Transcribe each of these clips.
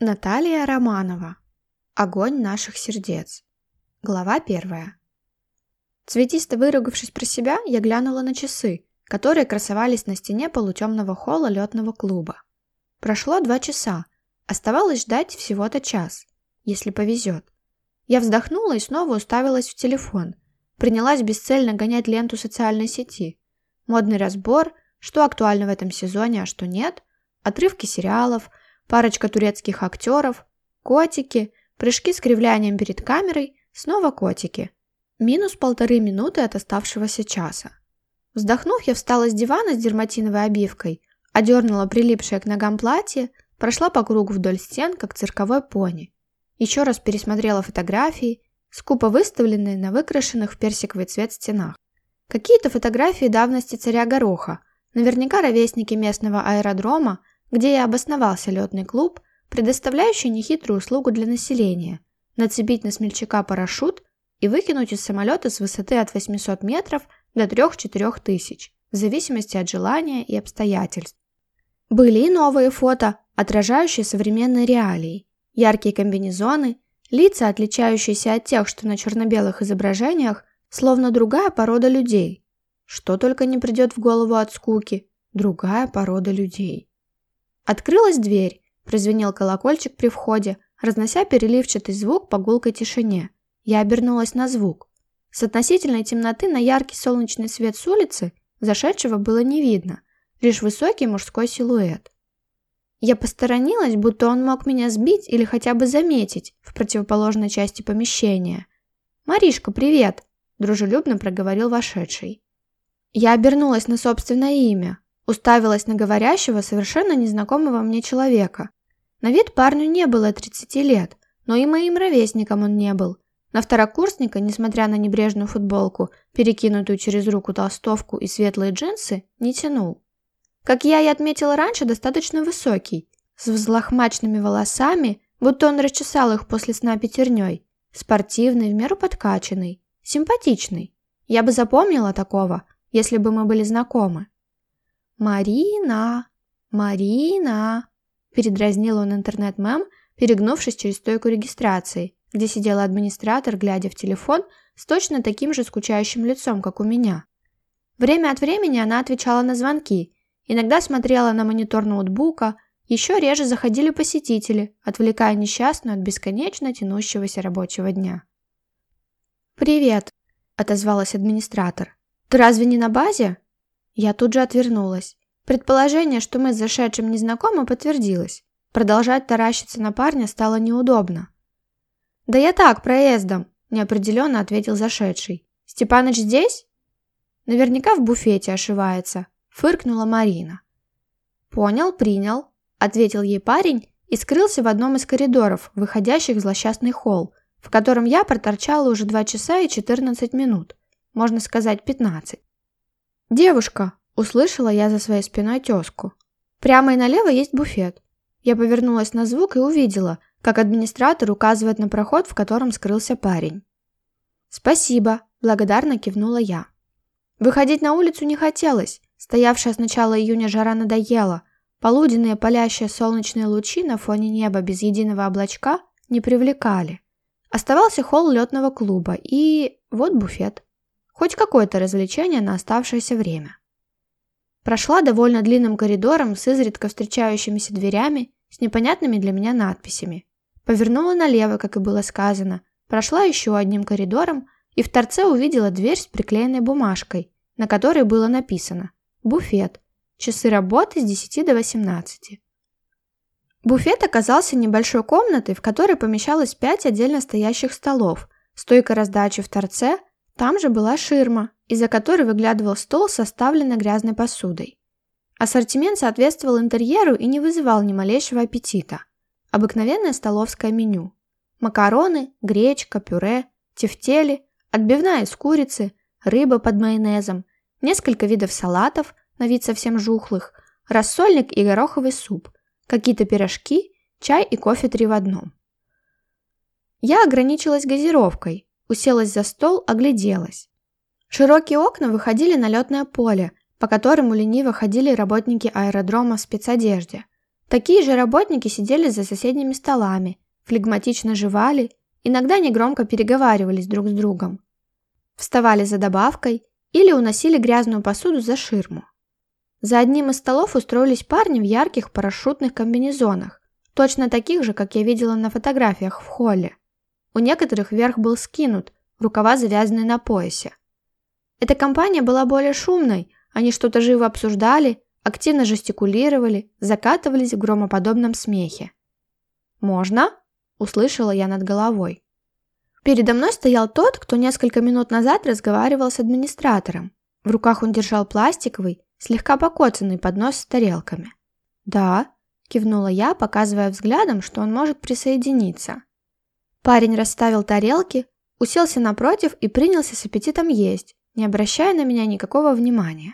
Наталья Романова. Огонь наших сердец. Глава первая. Цветисто выругавшись про себя, я глянула на часы, которые красовались на стене полутемного холла летного клуба. Прошло два часа. Оставалось ждать всего-то час, если повезет. Я вздохнула и снова уставилась в телефон. Принялась бесцельно гонять ленту социальной сети. Модный разбор, что актуально в этом сезоне, а что нет, отрывки сериалов, парочка турецких актеров, котики, прыжки с кривлянием перед камерой, снова котики. Минус полторы минуты от оставшегося часа. Вздохнув, я встала с дивана с дерматиновой обивкой, одернула прилипшее к ногам платье, прошла по кругу вдоль стен, как цирковой пони. Еще раз пересмотрела фотографии, скупо выставленные на выкрашенных в персиковый цвет стенах. Какие-то фотографии давности царя Гороха, наверняка ровесники местного аэродрома – где и обосновался летный клуб, предоставляющий нехитрую услугу для населения – нацепить на смельчака парашют и выкинуть из самолета с высоты от 800 метров до 3-4 тысяч, в зависимости от желания и обстоятельств. Были и новые фото, отражающие современные реалии. Яркие комбинезоны, лица, отличающиеся от тех, что на черно-белых изображениях, словно другая порода людей. Что только не придет в голову Открылась дверь, прозвенел колокольчик при входе, разнося переливчатый звук по гулкой тишине. Я обернулась на звук. С относительной темноты на яркий солнечный свет с улицы зашедшего было не видно, лишь высокий мужской силуэт. Я посторонилась, будто он мог меня сбить или хотя бы заметить в противоположной части помещения. «Маришка, привет!» – дружелюбно проговорил вошедший. Я обернулась на собственное имя, Уставилась на говорящего совершенно незнакомого мне человека. На вид парню не было 30 лет, но и моим ровесником он не был. На второкурсника, несмотря на небрежную футболку, перекинутую через руку толстовку и светлые джинсы, не тянул. Как я и отметила раньше, достаточно высокий, с взлохмаченными волосами, будто он расчесал их после сна пятерней, спортивный, в меру подкачанный, симпатичный. Я бы запомнила такого, если бы мы были знакомы. «Марина! Марина!» Передразнил он интернет мем перегнувшись через стойку регистрации, где сидел администратор, глядя в телефон, с точно таким же скучающим лицом, как у меня. Время от времени она отвечала на звонки, иногда смотрела на монитор ноутбука, еще реже заходили посетители, отвлекая несчастную от бесконечно тянущегося рабочего дня. «Привет», — отозвалась администратор. «Ты разве не на базе?» Я тут же отвернулась. Предположение, что мы с зашедшим незнакомы, подтвердилось. Продолжать таращиться на парня стало неудобно. «Да я так, проездом», – неопределенно ответил зашедший. «Степаныч здесь?» «Наверняка в буфете ошивается», – фыркнула Марина. «Понял, принял», – ответил ей парень и скрылся в одном из коридоров, выходящих в злосчастный холл, в котором я проторчала уже 2 часа и 14 минут, можно сказать 15. «Девушка!» – услышала я за своей спиной тезку. Прямо и налево есть буфет. Я повернулась на звук и увидела, как администратор указывает на проход, в котором скрылся парень. «Спасибо!» – благодарно кивнула я. Выходить на улицу не хотелось. Стоявшая с начала июня жара надоела. Полуденные палящие солнечные лучи на фоне неба без единого облачка не привлекали. Оставался холл летного клуба и... вот буфет. Хоть какое-то развлечение на оставшееся время. Прошла довольно длинным коридором с изредка встречающимися дверями, с непонятными для меня надписями. Повернула налево, как и было сказано, прошла еще одним коридором и в торце увидела дверь с приклеенной бумажкой, на которой было написано «Буфет. Часы работы с 10 до 18». Буфет оказался небольшой комнатой, в которой помещалось пять отдельно стоящих столов, стойка раздачи в торце там же была ширма, из-за которой выглядывал стол, составленный грязной посудой. Ассортимент соответствовал интерьеру и не вызывал ни малейшего аппетита. Обыкновенное столовское меню. Макароны, гречка, пюре, тефтели, отбивная из курицы, рыба под майонезом, несколько видов салатов, на вид совсем жухлых, рассольник и гороховый суп, какие-то пирожки, чай и кофе три в одном. Я ограничилась газировкой, уселась за стол, огляделась. Широкие окна выходили на летное поле, по которому лениво ходили работники аэродрома в спецодежде. Такие же работники сидели за соседними столами, флегматично жевали, иногда негромко переговаривались друг с другом. Вставали за добавкой или уносили грязную посуду за ширму. За одним из столов устроились парни в ярких парашютных комбинезонах, точно таких же, как я видела на фотографиях в холле. У некоторых верх был скинут, рукава завязаны на поясе. Эта компания была более шумной, они что-то живо обсуждали, активно жестикулировали, закатывались в громоподобном смехе. «Можно?» – услышала я над головой. Передо мной стоял тот, кто несколько минут назад разговаривал с администратором. В руках он держал пластиковый, слегка покоцанный поднос с тарелками. «Да», – кивнула я, показывая взглядом, что он может присоединиться. Парень расставил тарелки, уселся напротив и принялся с аппетитом есть, не обращая на меня никакого внимания.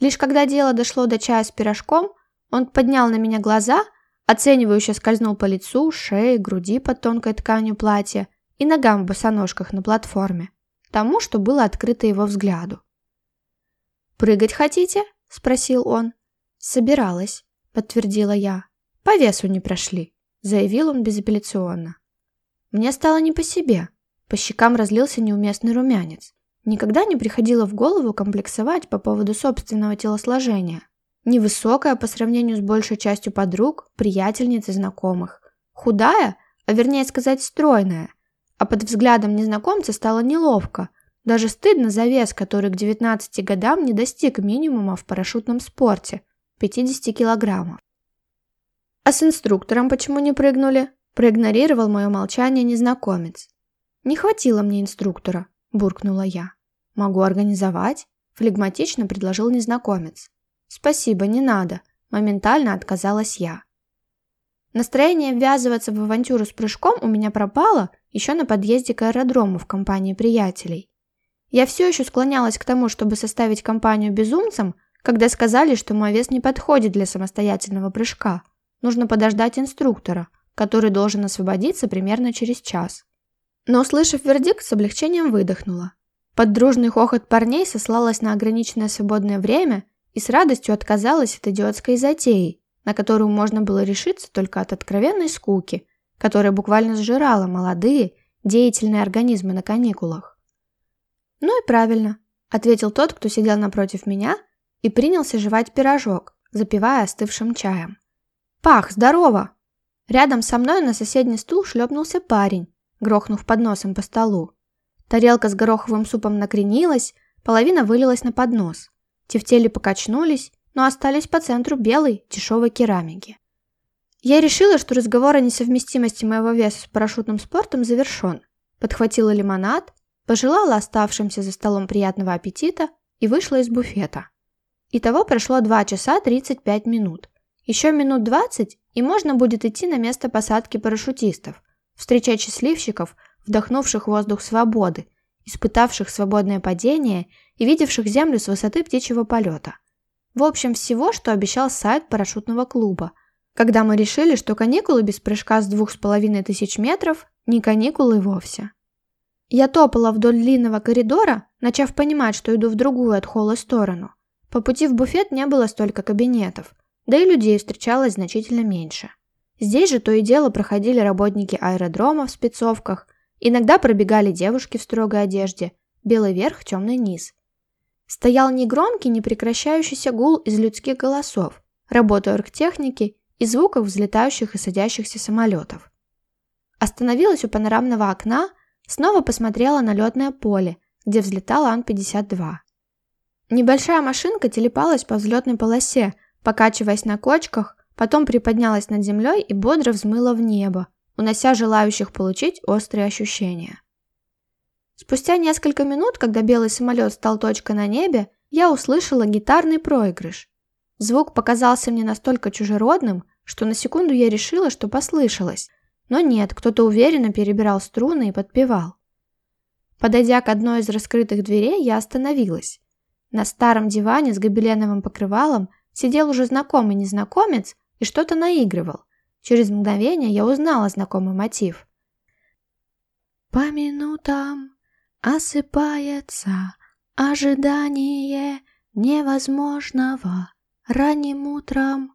Лишь когда дело дошло до чая с пирожком, он поднял на меня глаза, оценивающе скользнул по лицу, шее, груди под тонкой тканью платья и ногам в босоножках на платформе, тому, что было открыто его взгляду. «Прыгать хотите?» – спросил он. «Собиралась», – подтвердила я. «По весу не прошли», – заявил он безапелляционно. Мне стало не по себе. По щекам разлился неуместный румянец. Никогда не приходило в голову комплексовать по поводу собственного телосложения. Невысокая по сравнению с большей частью подруг, приятельниц и знакомых. Худая, а вернее сказать стройная. А под взглядом незнакомца стало неловко. Даже стыдно за вес, который к 19 годам не достиг минимума в парашютном спорте – 50 килограммов. А с инструктором почему не прыгнули? Проигнорировал мое молчание незнакомец. «Не хватило мне инструктора», – буркнула я. «Могу организовать?» – флегматично предложил незнакомец. «Спасибо, не надо», – моментально отказалась я. Настроение ввязываться в авантюру с прыжком у меня пропало еще на подъезде к аэродрому в компании приятелей. Я все еще склонялась к тому, чтобы составить компанию безумцам, когда сказали, что мой вес не подходит для самостоятельного прыжка. Нужно подождать инструктора – который должен освободиться примерно через час. Но, услышав вердикт, с облегчением выдохнула. Под дружный хохот парней сослалась на ограниченное свободное время и с радостью отказалась от идиотской затеи, на которую можно было решиться только от откровенной скуки, которая буквально сжирала молодые, деятельные организмы на каникулах. «Ну и правильно», — ответил тот, кто сидел напротив меня, и принялся жевать пирожок, запивая остывшим чаем. «Пах, здорово!» Рядом со мной на соседний стул шлепнулся парень, грохнув подносом по столу. Тарелка с гороховым супом накренилась, половина вылилась на поднос. Тефтели покачнулись, но остались по центру белой, дешевой керамики. Я решила, что разговор о несовместимости моего веса с парашютным спортом завершен. Подхватила лимонад, пожелала оставшимся за столом приятного аппетита и вышла из буфета. Итого прошло 2 часа 35 минут. Еще минут 20, и можно будет идти на место посадки парашютистов, встречать счастливчиков, вдохнувших воздух свободы, испытавших свободное падение и видевших землю с высоты птичьего полета. В общем, всего, что обещал сайт парашютного клуба, когда мы решили, что каникулы без прыжка с двух с половиной тысяч метров не каникулы вовсе. Я топала вдоль длинного коридора, начав понимать, что иду в другую от холла сторону. По пути в буфет не было столько кабинетов – да и людей встречалось значительно меньше. Здесь же то и дело проходили работники аэродрома в спецовках, иногда пробегали девушки в строгой одежде, белый верх, темный низ. Стоял негромкий, непрекращающийся гул из людских голосов, работы оргтехники и звуков взлетающих и садящихся самолетов. Остановилась у панорамного окна, снова посмотрела на летное поле, где взлетал Ан-52. Небольшая машинка телепалась по взлетной полосе, покачиваясь на кочках, потом приподнялась над землей и бодро взмыла в небо, унося желающих получить острые ощущения. Спустя несколько минут, когда белый самолет стал точкой на небе, я услышала гитарный проигрыш. Звук показался мне настолько чужеродным, что на секунду я решила, что послышалось. Но нет, кто-то уверенно перебирал струны и подпевал. Подойдя к одной из раскрытых дверей, я остановилась. На старом диване с гобеленовым покрывалом – Сидел уже знакомый незнакомец и что-то наигрывал. Через мгновение я узнала знакомый мотив. По минутам осыпается ожидание невозможного. Ранним утром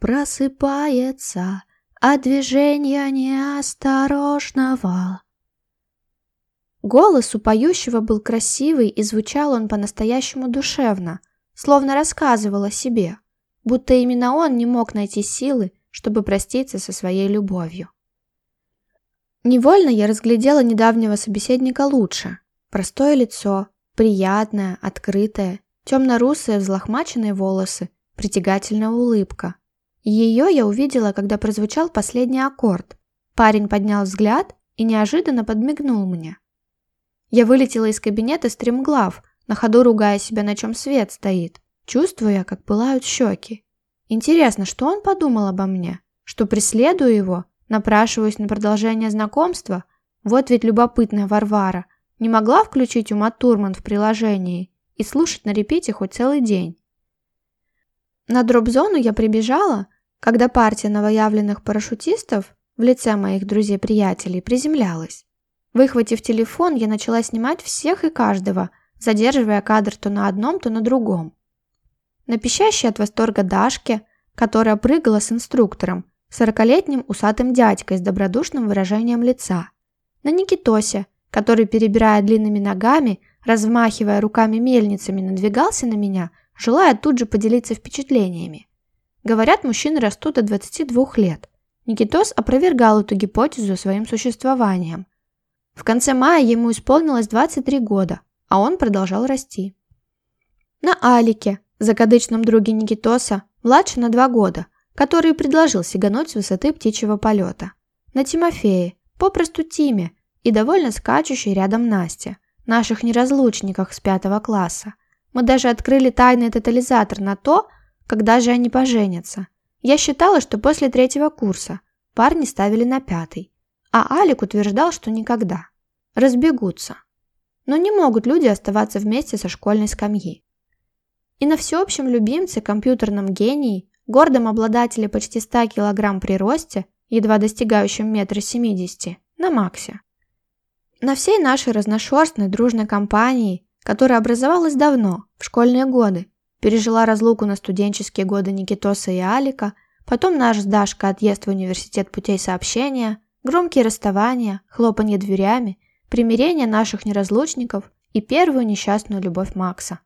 просыпается от движения неосторожного. Голос у поющего был красивый, и звучал он по-настоящему душевно – словно рассказывал о себе, будто именно он не мог найти силы, чтобы проститься со своей любовью. Невольно я разглядела недавнего собеседника лучше. Простое лицо, приятное, открытое, темно-русые взлохмаченные волосы, притягательная улыбка. Ее я увидела, когда прозвучал последний аккорд. Парень поднял взгляд и неожиданно подмигнул мне. Я вылетела из кабинета стремглав, на ходу ругая себя, на чем свет стоит, чувствуя, как пылают щеки. Интересно, что он подумал обо мне? Что преследую его? Напрашиваюсь на продолжение знакомства? Вот ведь любопытная Варвара. Не могла включить Ума Турман в приложении и слушать на репите хоть целый день. На дроп-зону я прибежала, когда партия новоявленных парашютистов в лице моих друзей-приятелей приземлялась. Выхватив телефон, я начала снимать всех и каждого, задерживая кадр то на одном, то на другом. На пищащей от восторга Дашке, которая прыгала с инструктором, сорокалетним усатым дядькой с добродушным выражением лица. На Никитосе, который, перебирая длинными ногами, размахивая руками-мельницами, надвигался на меня, желая тут же поделиться впечатлениями. Говорят, мужчины растут до 22 лет. Никитос опровергал эту гипотезу своим существованием. В конце мая ему исполнилось 23 года – а он продолжал расти. На Алике, закадычном друге Никитоса, младше на два года, который предложил сигануть с высоты птичьего полета. На Тимофее, попросту Тиме, и довольно скачущей рядом Насте, наших неразлучниках с пятого класса. Мы даже открыли тайный тотализатор на то, когда же они поженятся. Я считала, что после третьего курса парни ставили на пятый, а Алик утверждал, что никогда. Разбегутся но не могут люди оставаться вместе со школьной скамьи. И на всеобщем любимце, компьютерном гении, гордом обладателе почти 100 килограмм при росте, едва достигающем метра семидесяти, на Максе. На всей нашей разношерстной дружной компании, которая образовалась давно, в школьные годы, пережила разлуку на студенческие годы Никитоса и Алика, потом наш с Дашкой отъезд в университет путей сообщения, громкие расставания, хлопанье дверями примирение наших неразлучников и первую несчастную любовь Макса.